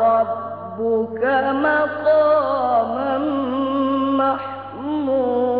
ربك مقاما محمودا.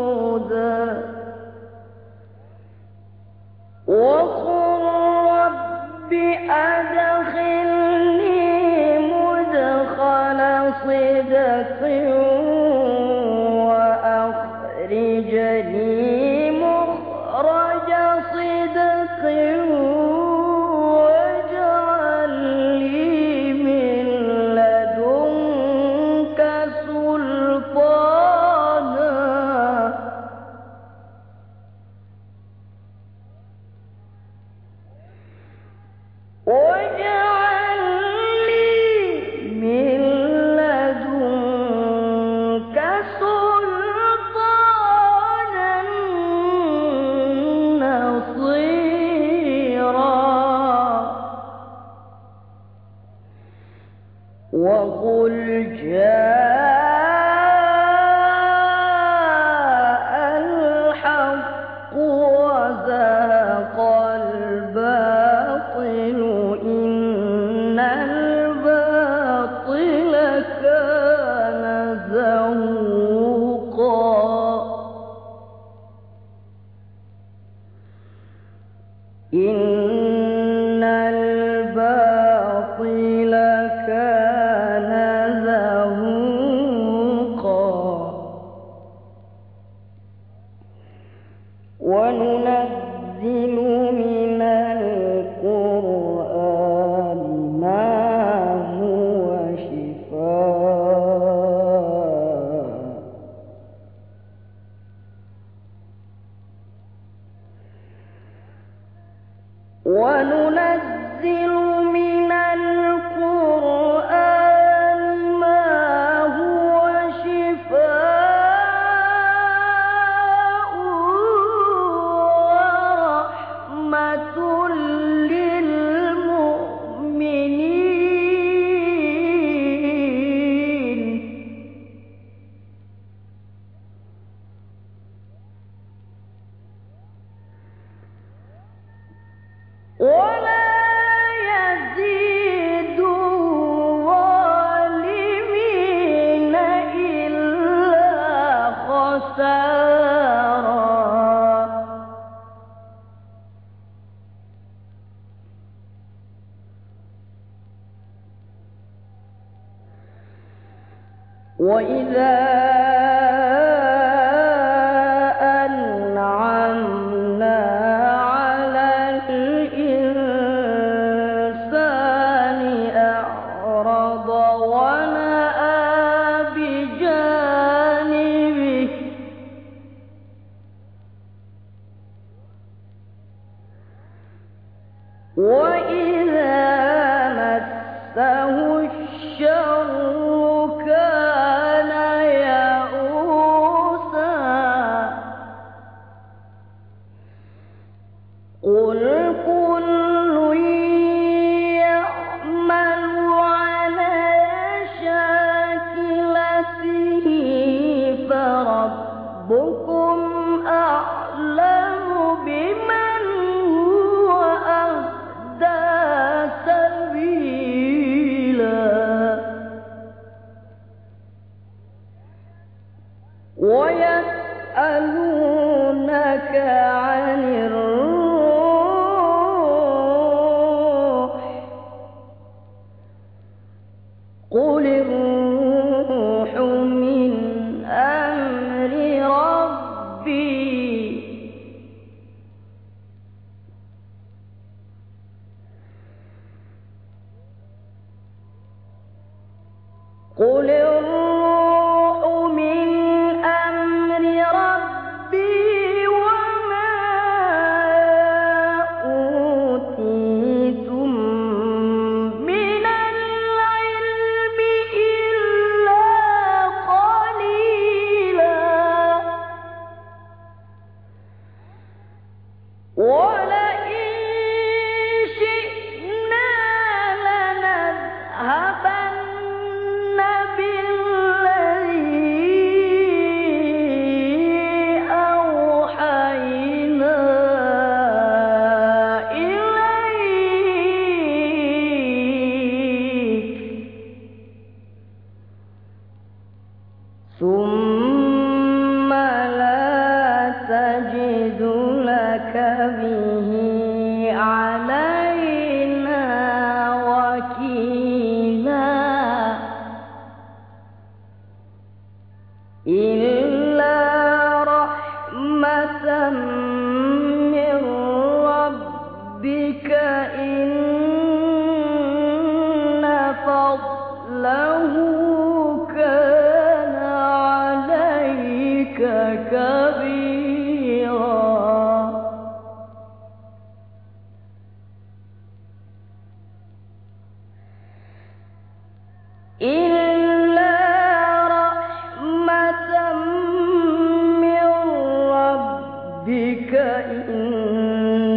به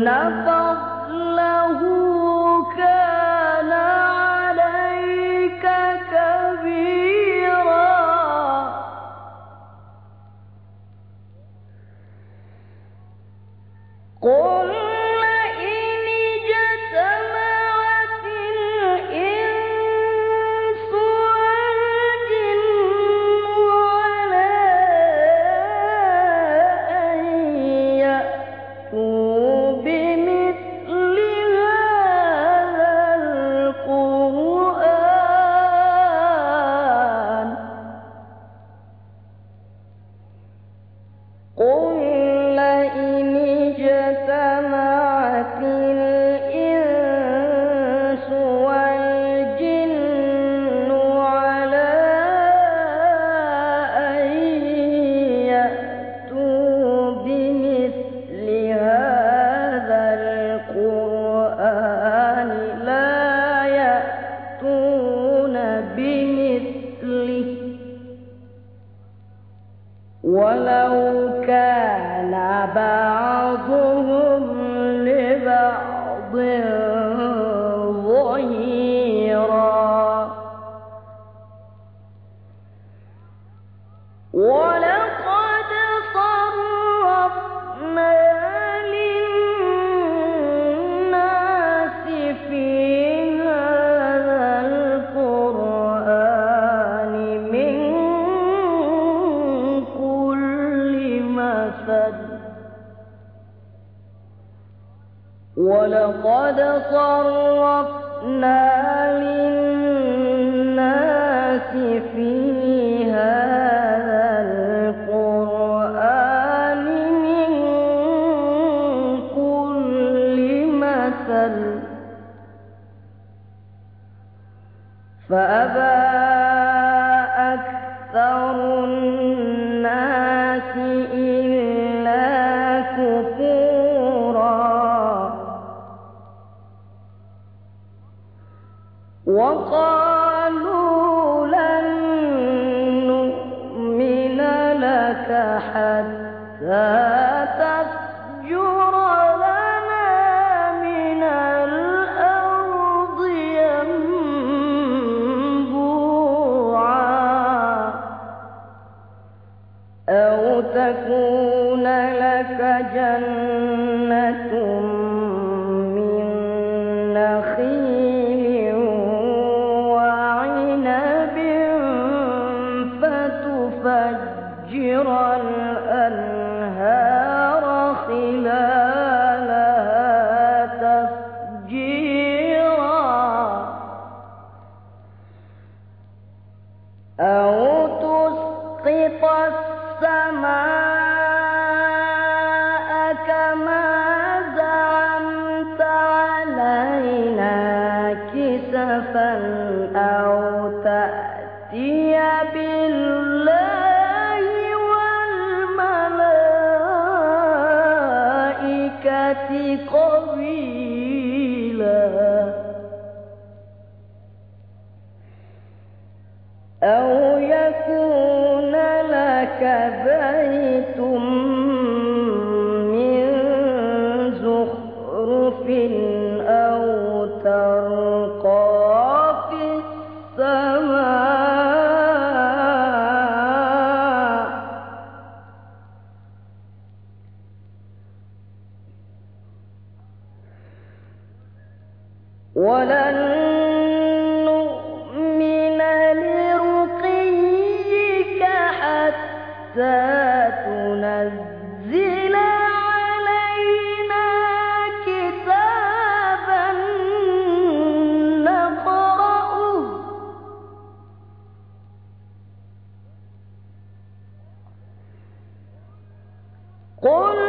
love. ولقد صرفنا وقالوا لن نؤمن لك حتى الأنهار آبيتم قل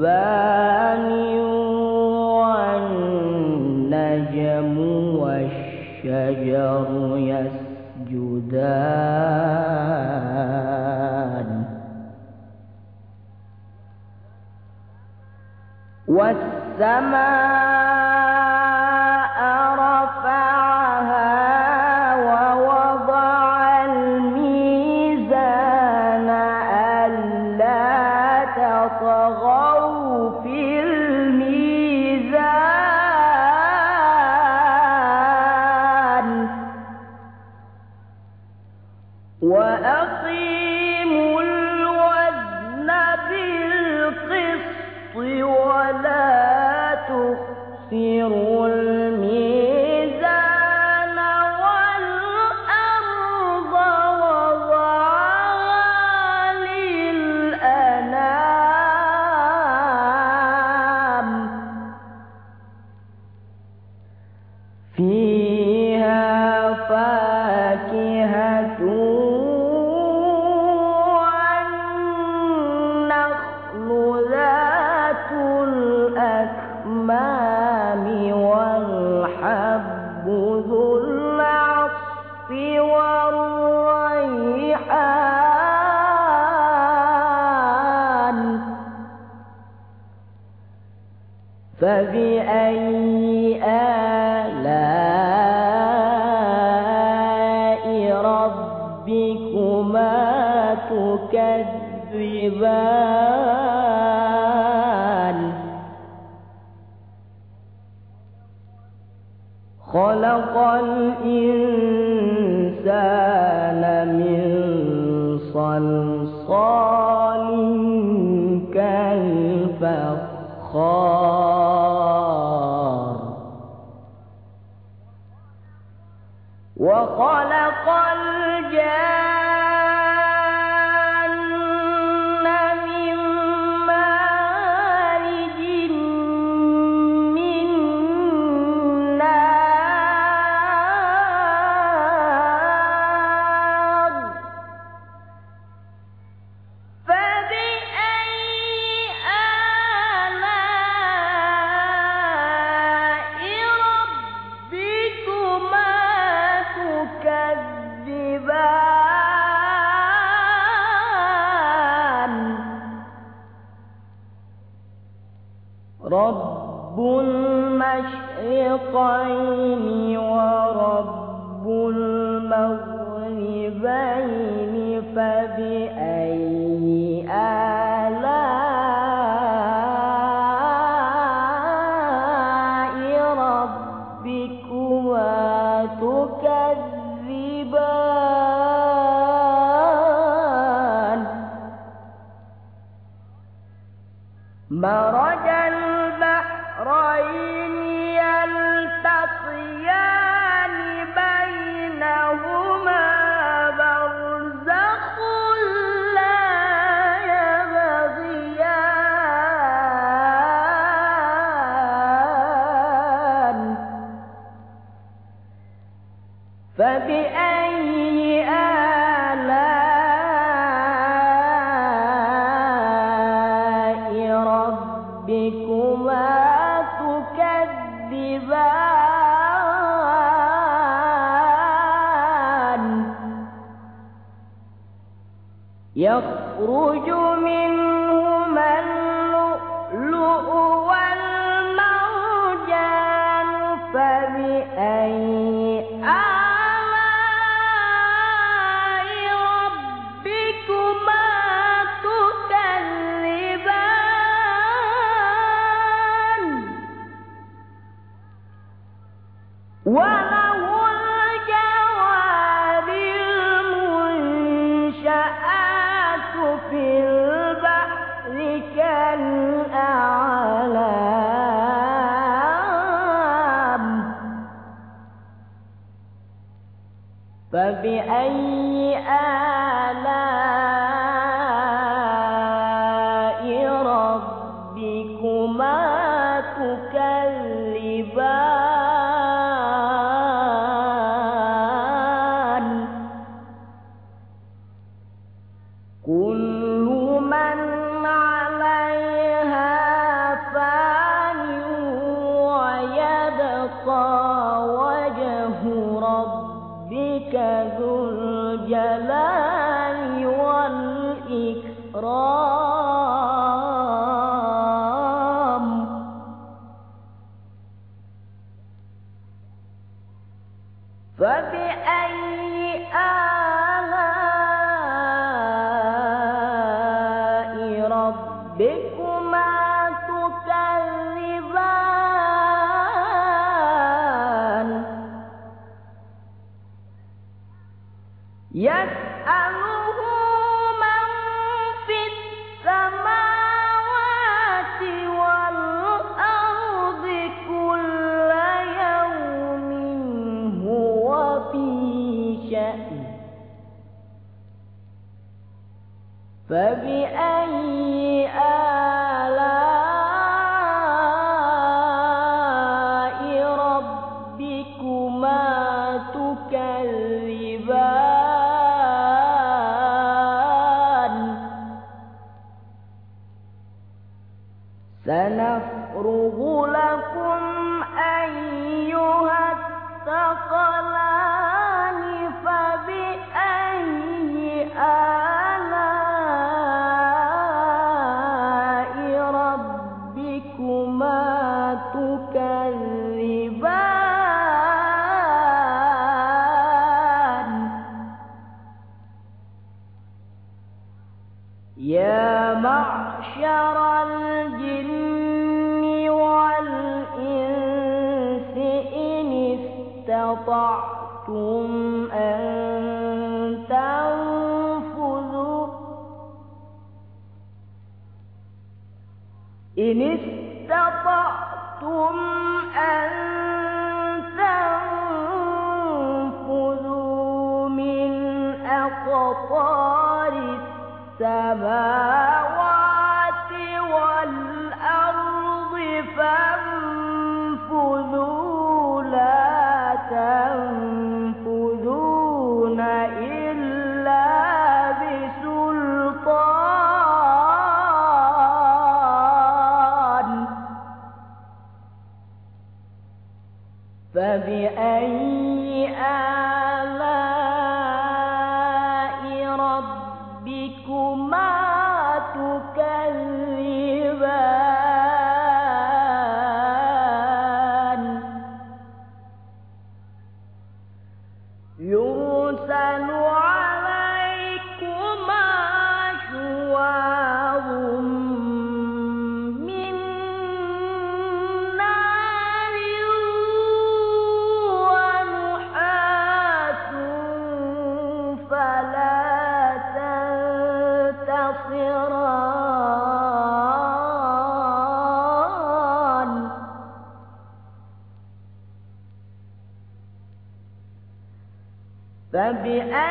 والذبان والنجم والشجر يسجدان. والسماء فبأي آلاء ربكما تكذبان؟ خلق الإنسان من صلصال قال يخرج من la فبأي آلاء فبأي